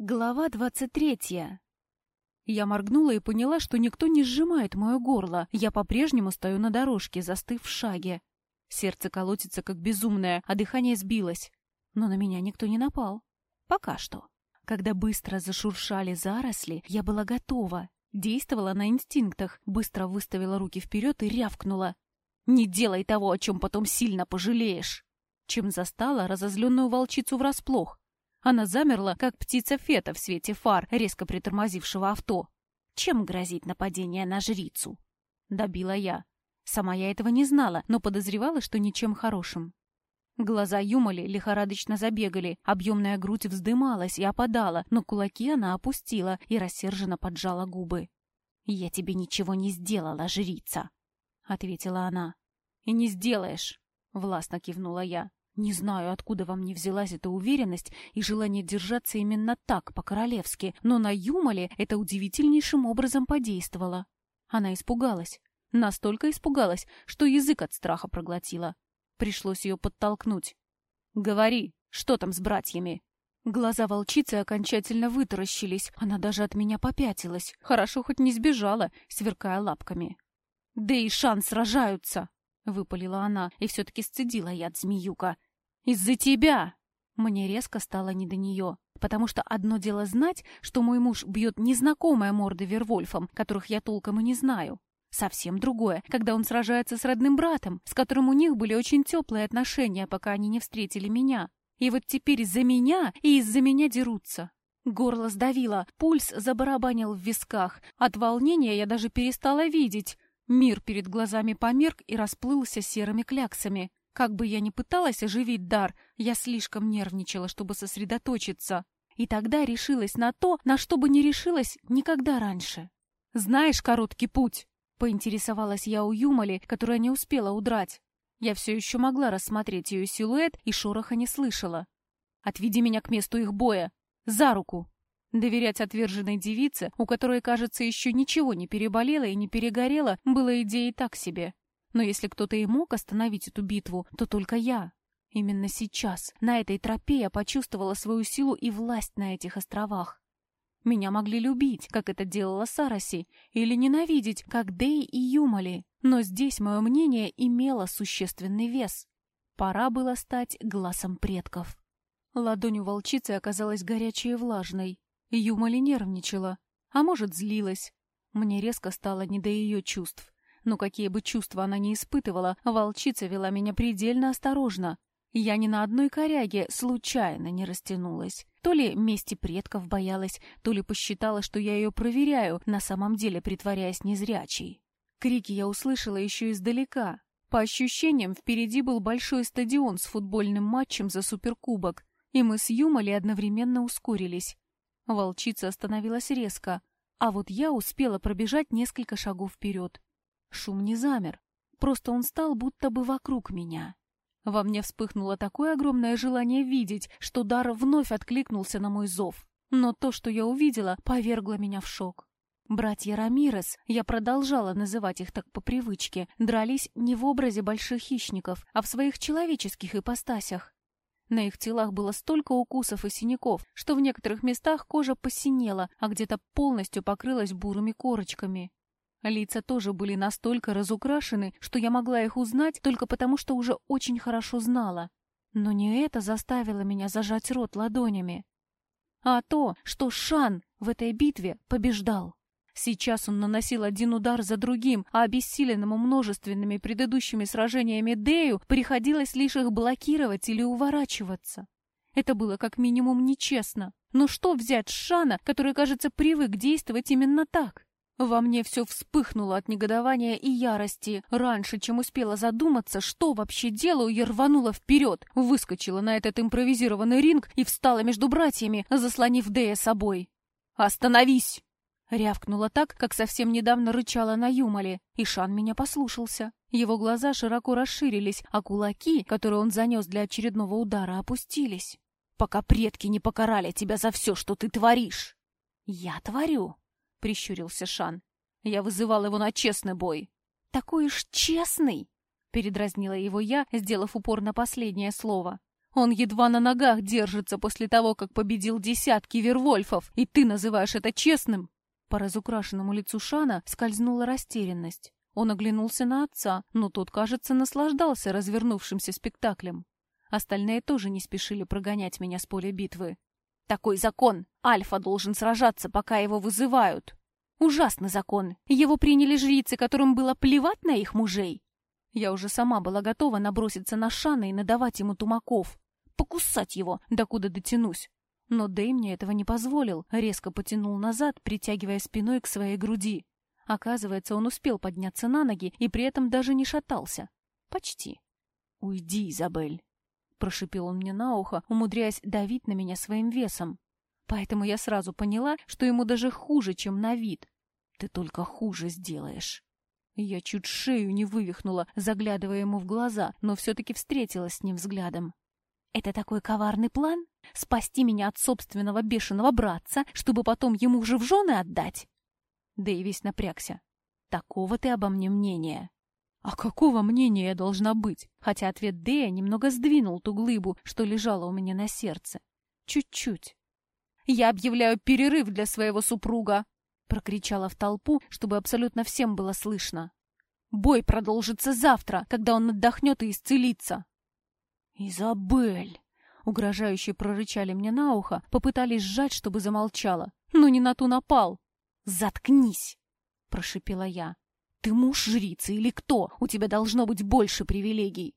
Глава двадцать третья. Я моргнула и поняла, что никто не сжимает мое горло. Я по-прежнему стою на дорожке, застыв в шаге. Сердце колотится как безумное, а дыхание сбилось. Но на меня никто не напал. Пока что. Когда быстро зашуршали заросли, я была готова. Действовала на инстинктах, быстро выставила руки вперед и рявкнула. «Не делай того, о чем потом сильно пожалеешь!» Чем застала разозленную волчицу врасплох. Она замерла, как птица Фета в свете фар, резко притормозившего авто. Чем грозит нападение на жрицу? Добила я. Сама я этого не знала, но подозревала, что ничем хорошим. Глаза Юмали лихорадочно забегали, объемная грудь вздымалась и опадала, но кулаки она опустила и рассерженно поджала губы. «Я тебе ничего не сделала, жрица!» — ответила она. «И не сделаешь!» — властно кивнула я. Не знаю, откуда во мне взялась эта уверенность и желание держаться именно так, по-королевски, но на Юмале это удивительнейшим образом подействовало. Она испугалась. Настолько испугалась, что язык от страха проглотила. Пришлось ее подтолкнуть. «Говори, что там с братьями?» Глаза волчицы окончательно вытаращились, она даже от меня попятилась. Хорошо хоть не сбежала, сверкая лапками. «Да и Шан сражаются!» — выпалила она, и все-таки сцедила яд змеюка. Из-за тебя!» Мне резко стало не до нее, потому что одно дело знать, что мой муж бьет незнакомая морда Вервольфом, которых я толком и не знаю. Совсем другое, когда он сражается с родным братом, с которым у них были очень теплые отношения, пока они не встретили меня. И вот теперь из-за меня и из-за меня дерутся. Горло сдавило, пульс забарабанил в висках. От волнения я даже перестала видеть. Мир перед глазами померк и расплылся серыми кляксами. Как бы я ни пыталась оживить дар, я слишком нервничала, чтобы сосредоточиться. И тогда решилась на то, на что бы не решилась никогда раньше. «Знаешь короткий путь?» — поинтересовалась я у Юмали, которая не успела удрать. Я все еще могла рассмотреть ее силуэт и шороха не слышала. «Отведи меня к месту их боя! За руку!» Доверять отверженной девице, у которой, кажется, еще ничего не переболело и не перегорело, было идеей так себе. Но если кто-то и мог остановить эту битву, то только я. Именно сейчас, на этой тропе, я почувствовала свою силу и власть на этих островах. Меня могли любить, как это делала Сараси, или ненавидеть, как Дэй и Юмали, но здесь мое мнение имело существенный вес. Пора было стать глазом предков. Ладонь у волчицы оказалась горячей и влажной. Юмали нервничала, а может, злилась. Мне резко стало не до ее чувств. Но какие бы чувства она ни испытывала, волчица вела меня предельно осторожно. Я ни на одной коряге случайно не растянулась. То ли мести предков боялась, то ли посчитала, что я ее проверяю, на самом деле притворяясь незрячей. Крики я услышала еще издалека. По ощущениям, впереди был большой стадион с футбольным матчем за суперкубок, и мы с Юмали одновременно ускорились. Волчица остановилась резко, а вот я успела пробежать несколько шагов вперед. Шум не замер, просто он стал будто бы вокруг меня. Во мне вспыхнуло такое огромное желание видеть, что дар вновь откликнулся на мой зов. Но то, что я увидела, повергло меня в шок. Братья Рамирес, я продолжала называть их так по привычке, дрались не в образе больших хищников, а в своих человеческих ипостасях. На их телах было столько укусов и синяков, что в некоторых местах кожа посинела, а где-то полностью покрылась бурыми корочками. Лица тоже были настолько разукрашены, что я могла их узнать только потому, что уже очень хорошо знала. Но не это заставило меня зажать рот ладонями, а то, что Шан в этой битве побеждал. Сейчас он наносил один удар за другим, а обессиленному множественными предыдущими сражениями Дею приходилось лишь их блокировать или уворачиваться. Это было как минимум нечестно. Но что взять с Шана, который, кажется, привык действовать именно так? Во мне все вспыхнуло от негодования и ярости. Раньше, чем успела задуматься, что вообще делаю, я рванула вперед, выскочила на этот импровизированный ринг и встала между братьями, заслонив Дея собой. «Остановись!» Рявкнула так, как совсем недавно рычала на Юмале, и Шан меня послушался. Его глаза широко расширились, а кулаки, которые он занес для очередного удара, опустились. «Пока предки не покарали тебя за все, что ты творишь!» «Я творю!» — прищурился Шан. «Я вызывал его на честный бой». «Такой уж честный!» — передразнила его я, сделав упор на последнее слово. Он едва на ногах держится после того, как победил десятки вервольфов, и ты называешь это честным?» По разукрашенному лицу Шана скользнула растерянность. Он оглянулся на отца, но тот, кажется, наслаждался развернувшимся спектаклем. Остальные тоже не спешили прогонять меня с поля битвы. «Такой закон! Альфа должен сражаться, пока его вызывают!» «Ужасный закон! Его приняли жрицы, которым было плевать на их мужей!» Я уже сама была готова наброситься на Шана и надавать ему тумаков. Покусать его, докуда дотянусь. Но Дэй мне этого не позволил, резко потянул назад, притягивая спиной к своей груди. Оказывается, он успел подняться на ноги и при этом даже не шатался. Почти. «Уйди, Изабель», — прошипел он мне на ухо, умудряясь давить на меня своим весом. Поэтому я сразу поняла, что ему даже хуже, чем на вид. «Ты только хуже сделаешь». Я чуть шею не вывихнула, заглядывая ему в глаза, но все-таки встретилась с ним взглядом. «Это такой коварный план? Спасти меня от собственного бешеного братца, чтобы потом ему же в жены отдать?» Дэйвис напрягся. «Такого ты обо мне мнения?» «А какого мнения я должна быть?» Хотя ответ Дэя немного сдвинул ту глыбу, что лежала у меня на сердце. Чуть-чуть. «Я объявляю перерыв для своего супруга!» Прокричала в толпу, чтобы абсолютно всем было слышно. «Бой продолжится завтра, когда он отдохнет и исцелится!» «Изабель!» Угрожающе прорычали мне на ухо, попытались сжать, чтобы замолчала. Но не на ту напал. «Заткнись!» — прошипела я. «Ты муж жрицы или кто? У тебя должно быть больше привилегий!»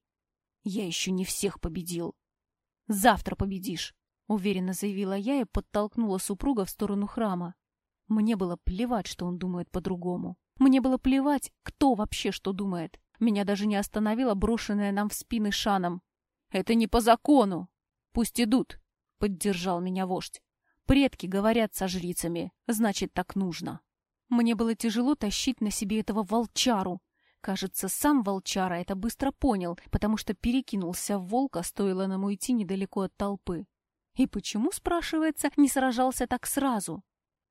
«Я еще не всех победил!» «Завтра победишь!» — уверенно заявила я и подтолкнула супруга в сторону храма. Мне было плевать, что он думает по-другому. Мне было плевать, кто вообще что думает. Меня даже не остановила брошенная нам в спины шаном. «Это не по закону!» «Пусть идут!» — поддержал меня вождь. «Предки говорят со жрицами, значит, так нужно». Мне было тяжело тащить на себе этого волчару. Кажется, сам волчара это быстро понял, потому что перекинулся в волка, стоило нам уйти недалеко от толпы. И почему, спрашивается, не сражался так сразу?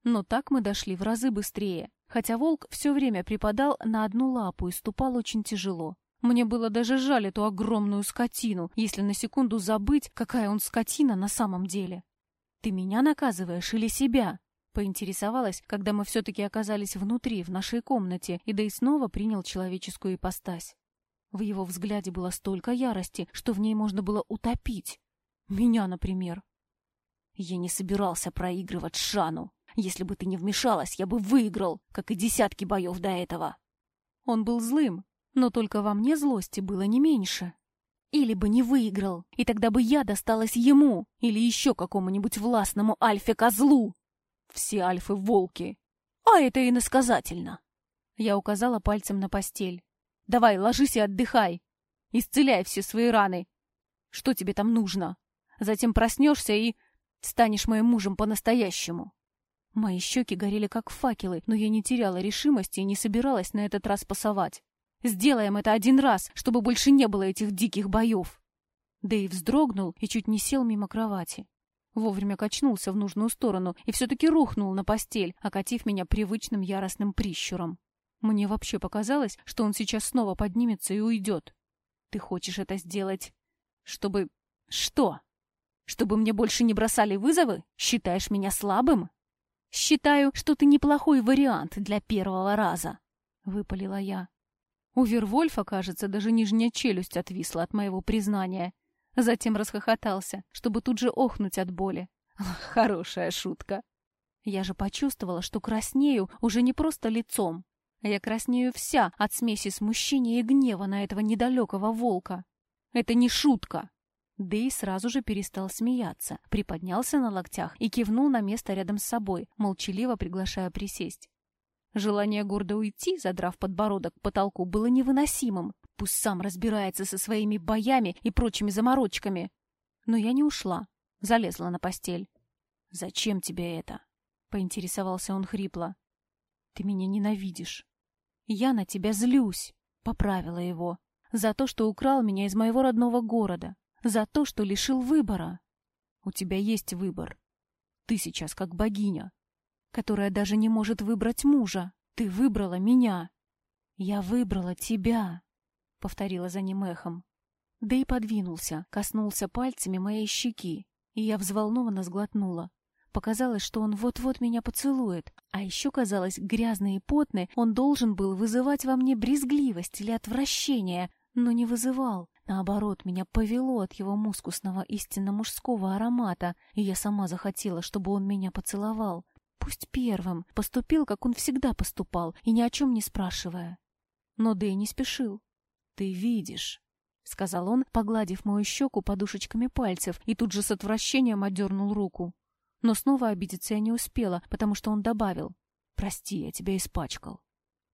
Но так мы дошли в разы быстрее, хотя волк все время припадал на одну лапу и ступал очень тяжело. Мне было даже жаль эту огромную скотину, если на секунду забыть, какая он скотина на самом деле. «Ты меня наказываешь или себя?» Поинтересовалась, когда мы все-таки оказались внутри, в нашей комнате, и да и снова принял человеческую ипостась. В его взгляде было столько ярости, что в ней можно было утопить. Меня, например. Я не собирался проигрывать Шану. Если бы ты не вмешалась, я бы выиграл, как и десятки боев до этого. Он был злым, но только во мне злости было не меньше. Или бы не выиграл, и тогда бы я досталась ему или еще какому-нибудь властному альфе-козлу. Все альфы — волки. А это иносказательно. Я указала пальцем на постель. Давай, ложись и отдыхай. Исцеляй все свои раны. Что тебе там нужно? Затем проснешься и станешь моим мужем по-настоящему. Мои щеки горели как факелы, но я не теряла решимости и не собиралась на этот раз пасовать. Сделаем это один раз, чтобы больше не было этих диких боев. Дэйв вздрогнул и чуть не сел мимо кровати. Вовремя качнулся в нужную сторону и все-таки рухнул на постель, окатив меня привычным яростным прищуром. Мне вообще показалось, что он сейчас снова поднимется и уйдет. Ты хочешь это сделать? Чтобы... Что? Чтобы мне больше не бросали вызовы? Считаешь меня слабым? «Считаю, что ты неплохой вариант для первого раза», — выпалила я. У Вервольфа, кажется, даже нижняя челюсть отвисла от моего признания. Затем расхохотался, чтобы тут же охнуть от боли. Хорошая шутка. Я же почувствовала, что краснею уже не просто лицом. Я краснею вся от смеси смущения и гнева на этого недалекого волка. Это не шутка. Дэй сразу же перестал смеяться, приподнялся на локтях и кивнул на место рядом с собой, молчаливо приглашая присесть. Желание гордо уйти, задрав подбородок к потолку, было невыносимым. Пусть сам разбирается со своими боями и прочими заморочками. Но я не ушла, залезла на постель. «Зачем тебе это?» — поинтересовался он хрипло. «Ты меня ненавидишь. Я на тебя злюсь», — поправила его. «За то, что украл меня из моего родного города, за то, что лишил выбора. У тебя есть выбор. Ты сейчас как богиня, которая даже не может выбрать мужа. Ты выбрала меня. Я выбрала тебя, — повторила за ним эхом. Да и подвинулся, коснулся пальцами моей щеки, и я взволнованно сглотнула. Показалось, что он вот-вот меня поцелует. А еще казалось, грязный и потный, он должен был вызывать во мне брезгливость или отвращение, но не вызывал. Наоборот, меня повело от его мускусного истинно мужского аромата, и я сама захотела, чтобы он меня поцеловал. Пусть первым, поступил, как он всегда поступал, и ни о чем не спрашивая. Но Дэй не спешил. «Ты видишь», — сказал он, погладив мою щеку подушечками пальцев, и тут же с отвращением отдернул руку. Но снова обидеться я не успела, потому что он добавил. «Прости, я тебя испачкал».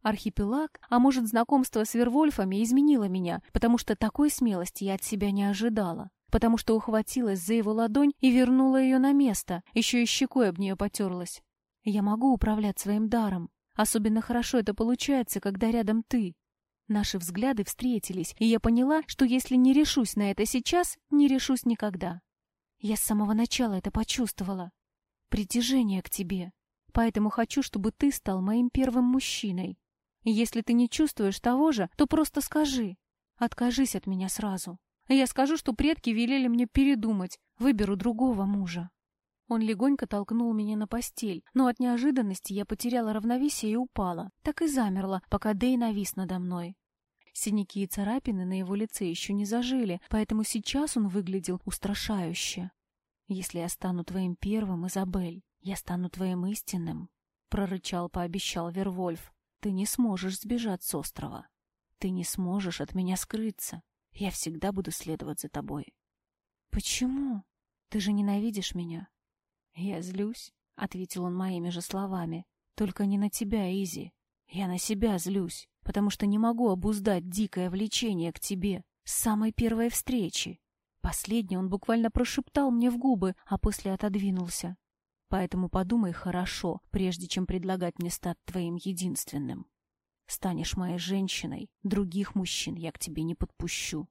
Архипелаг, а может, знакомство с Вервольфами изменило меня, потому что такой смелости я от себя не ожидала, потому что ухватилась за его ладонь и вернула ее на место, еще и щекой об нее потерлась. Я могу управлять своим даром. Особенно хорошо это получается, когда рядом ты. Наши взгляды встретились, и я поняла, что если не решусь на это сейчас, не решусь никогда. Я с самого начала это почувствовала. Притяжение к тебе. Поэтому хочу, чтобы ты стал моим первым мужчиной. Если ты не чувствуешь того же, то просто скажи. Откажись от меня сразу. Я скажу, что предки велели мне передумать, выберу другого мужа. Он легонько толкнул меня на постель, но от неожиданности я потеряла равновесие и упала. Так и замерла, пока Дэй навис надо мной. Синяки и царапины на его лице еще не зажили, поэтому сейчас он выглядел устрашающе. «Если я стану твоим первым, Изабель, я стану твоим истинным», — прорычал, пообещал Вервольф. «Ты не сможешь сбежать с острова. Ты не сможешь от меня скрыться. Я всегда буду следовать за тобой». «Почему? Ты же ненавидишь меня». «Я злюсь», — ответил он моими же словами. «Только не на тебя, Изи. Я на себя злюсь потому что не могу обуздать дикое влечение к тебе с самой первой встречи. Последний он буквально прошептал мне в губы, а после отодвинулся. Поэтому подумай хорошо, прежде чем предлагать мне стать твоим единственным. Станешь моей женщиной, других мужчин я к тебе не подпущу.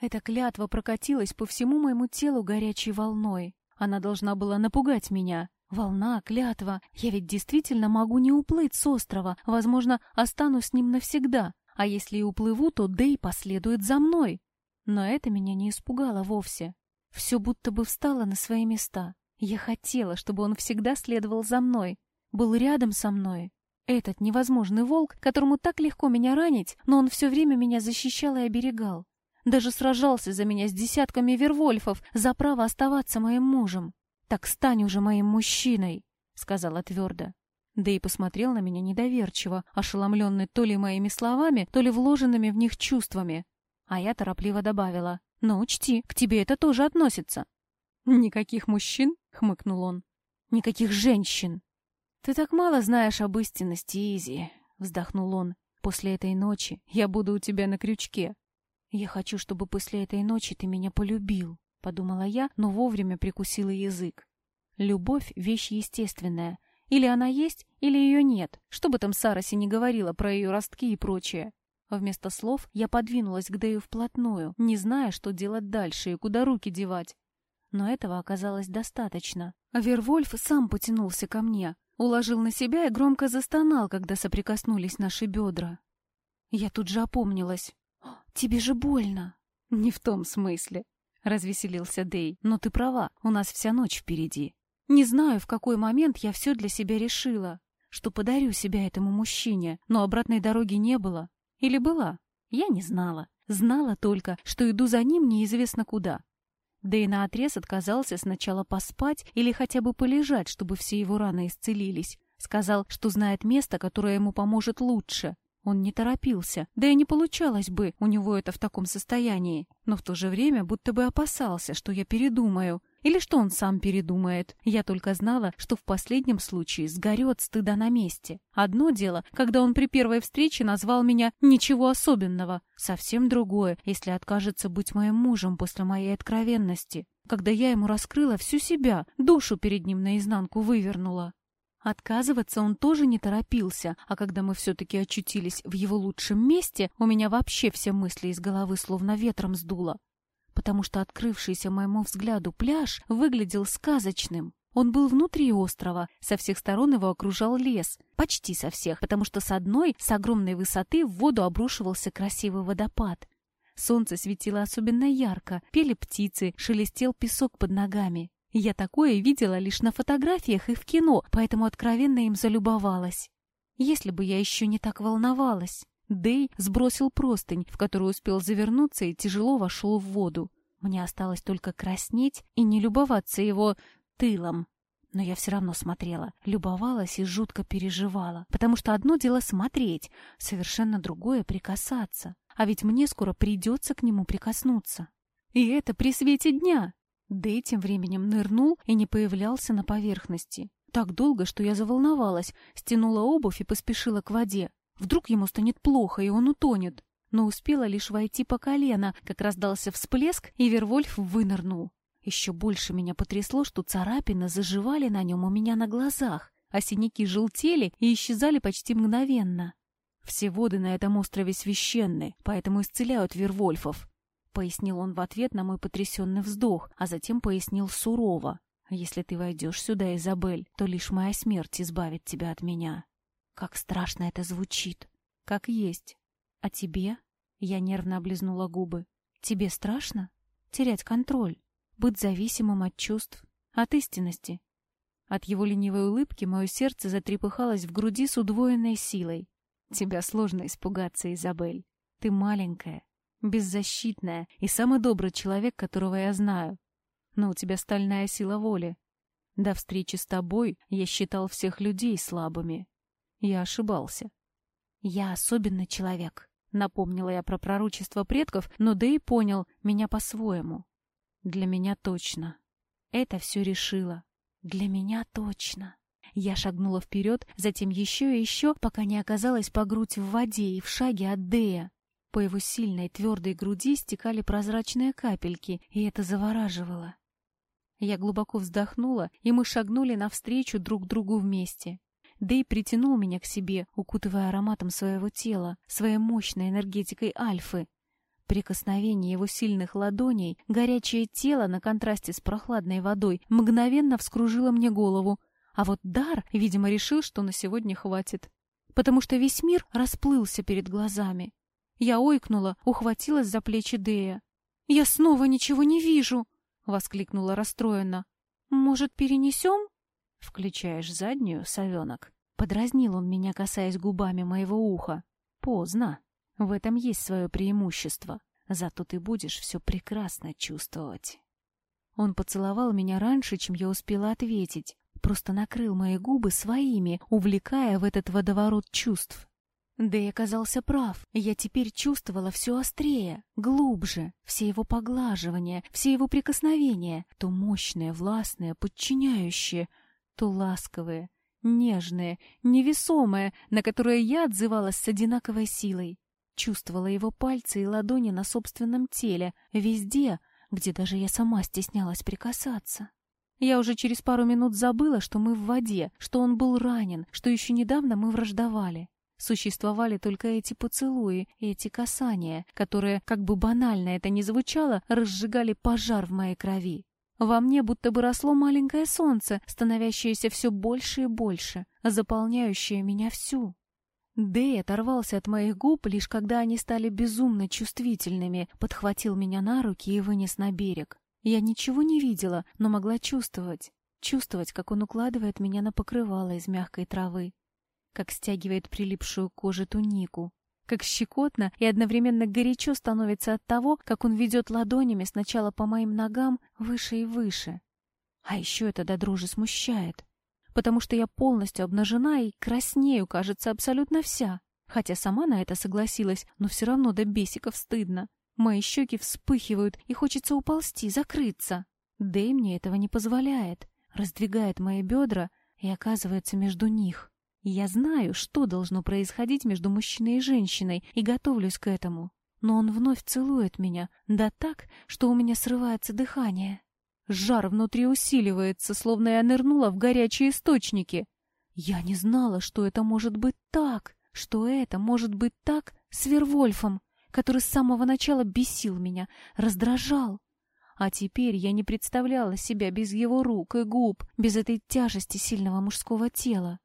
Эта клятва прокатилась по всему моему телу горячей волной. Она должна была напугать меня, Волна, клятва. Я ведь действительно могу не уплыть с острова. Возможно, останусь с ним навсегда. А если и уплыву, то Дэй последует за мной. Но это меня не испугало вовсе. Все будто бы встало на свои места. Я хотела, чтобы он всегда следовал за мной, был рядом со мной. Этот невозможный волк, которому так легко меня ранить, но он все время меня защищал и оберегал. Даже сражался за меня с десятками вервольфов за право оставаться моим мужем. «Так стань уже моим мужчиной», — сказала твердо. Да и посмотрел на меня недоверчиво, ошеломленный то ли моими словами, то ли вложенными в них чувствами. А я торопливо добавила. «Но учти, к тебе это тоже относится». «Никаких мужчин?» — хмыкнул он. «Никаких женщин». «Ты так мало знаешь об истинности, Изи», — вздохнул он. «После этой ночи я буду у тебя на крючке. Я хочу, чтобы после этой ночи ты меня полюбил подумала я, но вовремя прикусила язык. Любовь — вещь естественная. Или она есть, или ее нет, что бы там Сараси не говорила про ее ростки и прочее. Вместо слов я подвинулась к Дэю вплотную, не зная, что делать дальше и куда руки девать. Но этого оказалось достаточно. Вервольф сам потянулся ко мне, уложил на себя и громко застонал, когда соприкоснулись наши бедра. Я тут же опомнилась. «Тебе же больно!» «Не в том смысле. — развеселился Дэй. «Но ты права, у нас вся ночь впереди. Не знаю, в какой момент я все для себя решила, что подарю себя этому мужчине, но обратной дороги не было. Или была? Я не знала. Знала только, что иду за ним неизвестно куда. Дэй наотрез отказался сначала поспать или хотя бы полежать, чтобы все его раны исцелились. Сказал, что знает место, которое ему поможет лучше. Он не торопился, да и не получалось бы у него это в таком состоянии, но в то же время будто бы опасался, что я передумаю, или что он сам передумает. Я только знала, что в последнем случае сгорет стыда на месте. Одно дело, когда он при первой встрече назвал меня «ничего особенного», совсем другое, если откажется быть моим мужем после моей откровенности, когда я ему раскрыла всю себя, душу перед ним наизнанку вывернула. Отказываться он тоже не торопился, а когда мы все-таки очутились в его лучшем месте, у меня вообще все мысли из головы словно ветром сдуло. Потому что открывшийся моему взгляду пляж выглядел сказочным. Он был внутри острова, со всех сторон его окружал лес. Почти со всех, потому что с одной, с огромной высоты, в воду обрушивался красивый водопад. Солнце светило особенно ярко, пели птицы, шелестел песок под ногами. Я такое видела лишь на фотографиях и в кино, поэтому откровенно им залюбовалась. Если бы я еще не так волновалась. Дэй сбросил простынь, в которую успел завернуться, и тяжело вошел в воду. Мне осталось только краснеть и не любоваться его тылом. Но я все равно смотрела, любовалась и жутко переживала, потому что одно дело смотреть, совершенно другое — прикасаться. А ведь мне скоро придется к нему прикоснуться. И это при свете дня. Дэй тем временем нырнул и не появлялся на поверхности. Так долго, что я заволновалась, стянула обувь и поспешила к воде. Вдруг ему станет плохо, и он утонет. Но успела лишь войти по колено, как раздался всплеск, и Вервольф вынырнул. Еще больше меня потрясло, что царапины заживали на нем у меня на глазах, а синяки желтели и исчезали почти мгновенно. «Все воды на этом острове священны, поэтому исцеляют Вервольфов», — пояснил он в ответ на мой потрясенный вздох, а затем пояснил сурово. «Если ты войдешь сюда, Изабель, то лишь моя смерть избавит тебя от меня». Как страшно это звучит. Как есть. А тебе? Я нервно облизнула губы. Тебе страшно? Терять контроль? Быть зависимым от чувств? От истинности? От его ленивой улыбки мое сердце затрепыхалось в груди с удвоенной силой. Тебя сложно испугаться, Изабель. Ты маленькая, беззащитная и самый добрый человек, которого я знаю. Но у тебя стальная сила воли. До встречи с тобой я считал всех людей слабыми. Я ошибался. «Я особенный человек», — напомнила я про пророчество предков, но Дэй понял меня по-своему. «Для меня точно. Это все решило. Для меня точно». Я шагнула вперед, затем еще и еще, пока не оказалась по грудь в воде и в шаге от Дэя. По его сильной твердой груди стекали прозрачные капельки, и это завораживало. Я глубоко вздохнула, и мы шагнули навстречу друг другу вместе. Дэй притянул меня к себе, укутывая ароматом своего тела, своей мощной энергетикой альфы. Прикосновение его сильных ладоней, горячее тело на контрасте с прохладной водой мгновенно вскружило мне голову, а вот Дар, видимо, решил, что на сегодня хватит. Потому что весь мир расплылся перед глазами. Я ойкнула, ухватилась за плечи Дэя. «Я снова ничего не вижу!» — воскликнула расстроенно. «Может, перенесем?» «Включаешь заднюю, совенок?» Подразнил он меня, касаясь губами моего уха. «Поздно. В этом есть свое преимущество. Зато ты будешь все прекрасно чувствовать». Он поцеловал меня раньше, чем я успела ответить. Просто накрыл мои губы своими, увлекая в этот водоворот чувств. Да и оказался прав. Я теперь чувствовала все острее, глубже, все его поглаживания, все его прикосновения, то мощное, властное, подчиняющее — то ласковое, нежное, невесомое, на которое я отзывалась с одинаковой силой. Чувствовала его пальцы и ладони на собственном теле, везде, где даже я сама стеснялась прикасаться. Я уже через пару минут забыла, что мы в воде, что он был ранен, что еще недавно мы враждовали. Существовали только эти поцелуи эти касания, которые, как бы банально это ни звучало, разжигали пожар в моей крови. Во мне будто бы росло маленькое солнце, становящееся все больше и больше, заполняющее меня всю. Дэй оторвался от моих губ, лишь когда они стали безумно чувствительными, подхватил меня на руки и вынес на берег. Я ничего не видела, но могла чувствовать. Чувствовать, как он укладывает меня на покрывало из мягкой травы, как стягивает прилипшую к коже тунику, как щекотно и одновременно горячо становится от того, как он ведет ладонями сначала по моим ногам выше и выше. А еще это до дрожи смущает, потому что я полностью обнажена и краснею, кажется, абсолютно вся. Хотя сама на это согласилась, но все равно до бесиков стыдно. Мои щеки вспыхивают, и хочется уползти, закрыться. Дэй мне этого не позволяет, раздвигает мои бедра и оказывается между них. Я знаю, что должно происходить между мужчиной и женщиной, и готовлюсь к этому. Но он вновь целует меня, да так, что у меня срывается дыхание. Жар внутри усиливается, словно я нырнула в горячие источники. Я не знала, что это может быть так, что это может быть так с Вервольфом, который с самого начала бесил меня, раздражал. А теперь я не представляла себя без его рук и губ, без этой тяжести сильного мужского тела.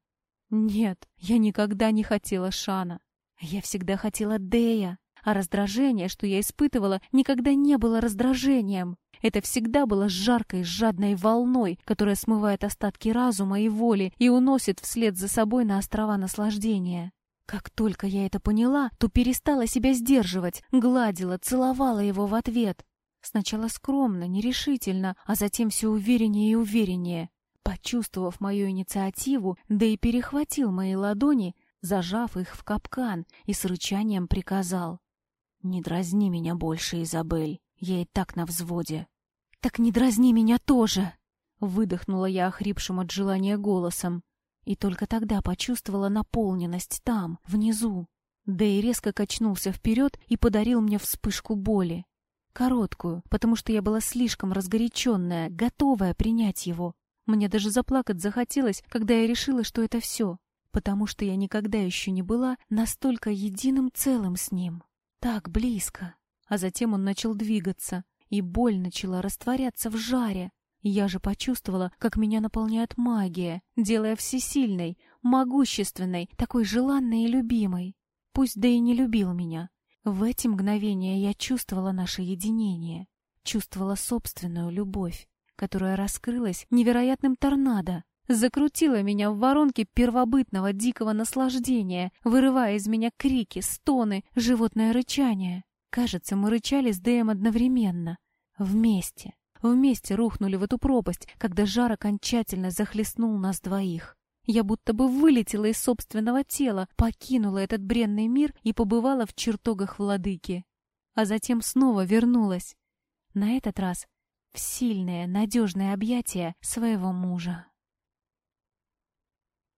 Нет, я никогда не хотела Шана. Я всегда хотела Дея. А раздражение, что я испытывала, никогда не было раздражением. Это всегда было жаркой, жадной волной, которая смывает остатки разума и воли и уносит вслед за собой на острова наслаждения. Как только я это поняла, то перестала себя сдерживать, гладила, целовала его в ответ. Сначала скромно, нерешительно, а затем все увереннее и увереннее. Почувствовав мою инициативу, да и перехватил мои ладони, зажав их в капкан и с рычанием приказал. «Не дразни меня больше, Изабель, я и так на взводе». «Так не дразни меня тоже!» Выдохнула я охрипшим от желания голосом. И только тогда почувствовала наполненность там, внизу. Дэй резко качнулся вперед и подарил мне вспышку боли. Короткую, потому что я была слишком разгоряченная, готовая принять его. Мне даже заплакать захотелось, когда я решила, что это все, потому что я никогда еще не была настолько единым целым с ним. Так близко. А затем он начал двигаться, и боль начала растворяться в жаре, я же почувствовала, как меня наполняет магия, делая всесильной, могущественной, такой желанной и любимой. Пусть да и не любил меня. В эти мгновения я чувствовала наше единение, чувствовала собственную любовь, которая раскрылась невероятным торнадо, закрутила меня в воронке первобытного дикого наслаждения, вырывая из меня крики, стоны, животное рычание. Кажется, мы рычали с Дэем одновременно, вместе. Вместе рухнули в эту пропасть, когда жар окончательно захлестнул нас двоих. Я будто бы вылетела из собственного тела, покинула этот бренный мир и побывала в чертогах владыки. А затем снова вернулась. На этот раз в сильное, надежное объятие своего мужа.